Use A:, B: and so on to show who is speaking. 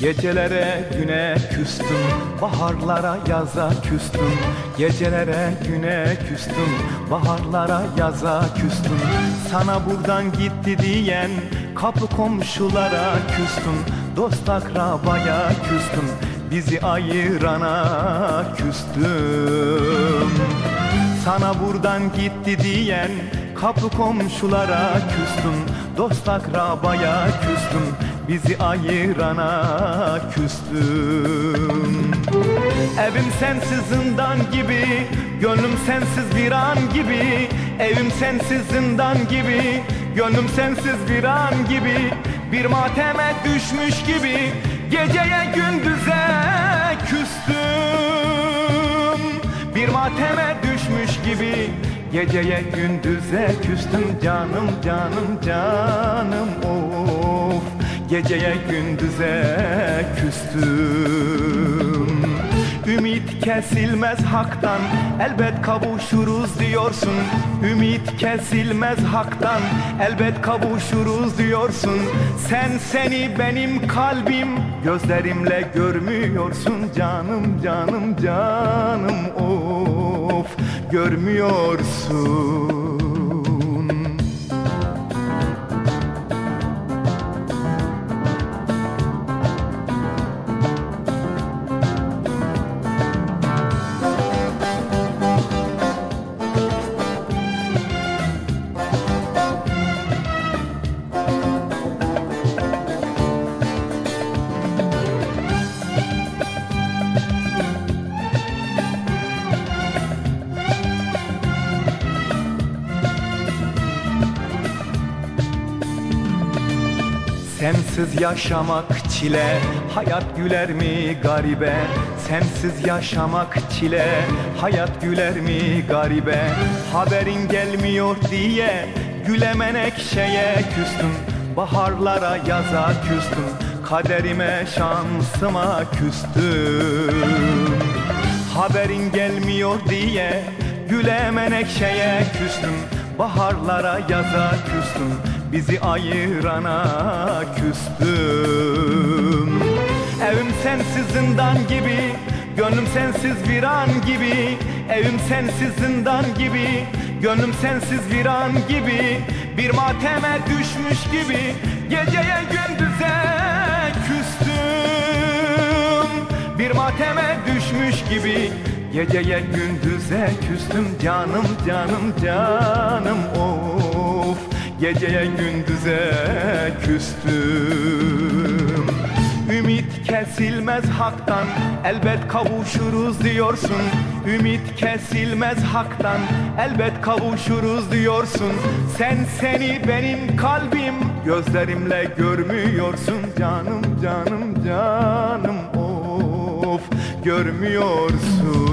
A: Gecelere güne küstüm Baharlara yaza küstüm. Gecelere güne küstüm Baharlara yaza küstüm. Sana buradan gitti diyen Kapı komşulara küstüm. Dost akrabaya küstüm Bizi ayırana küstüm. Sana buradan gitti diyen Kapı komşulara küstüm. Dost akrabaya küstüm Bizi ayırana küstüm. Evim sensiz zindan gibi Gönlüm sensiz bir an gibi. Evim sensiz zindan gibi Gönlüm sensiz bir an gibi. Bir mateme düşmüş gibi Geceye gündüze küstüm. Bir mateme düşmüş gibi Geceye gündüze küstüm. Canım canım canım of Geceye gündüze küstüm. Ümit kesilmez haktan elbet kavuşuruz diyorsun. Ümit kesilmez haktan elbet kavuşuruz diyorsun. Sen seni benim kalbim gözlerimle görmüyorsun. Canım canım canım of görmüyorsun Sensiz yaşamak çile Hayat güler mi garibe? Sensiz yaşamak çile Hayat güler mi garibe? Haberin gelmiyor diye Gülemenek şeye küstüm. Baharlara yaza küstüm Kaderime şansıma küstüm. Haberin gelmiyor diye Gülemenek şeye küstüm. Baharlara yaza küstüm Bizi ayırana küstüm. Evim sensiz zindan gibi Gönlüm sensiz bir an gibi. Evim sensiz zindan gibi Gönlüm sensiz bir an gibi. Bir mateme düşmüş gibi Geceye gündüze küstüm. Bir mateme düşmüş gibi Geceye gündüze küstüm. Canım canım canım of Geceye gündüze küstüm. Ümit kesilmez haktan elbet kavuşuruz diyorsun. Ümit kesilmez haktan elbet kavuşuruz diyorsun. Sen seni benim kalbim gözlerimle görmüyorsun. Canım canım canım of görmüyorsun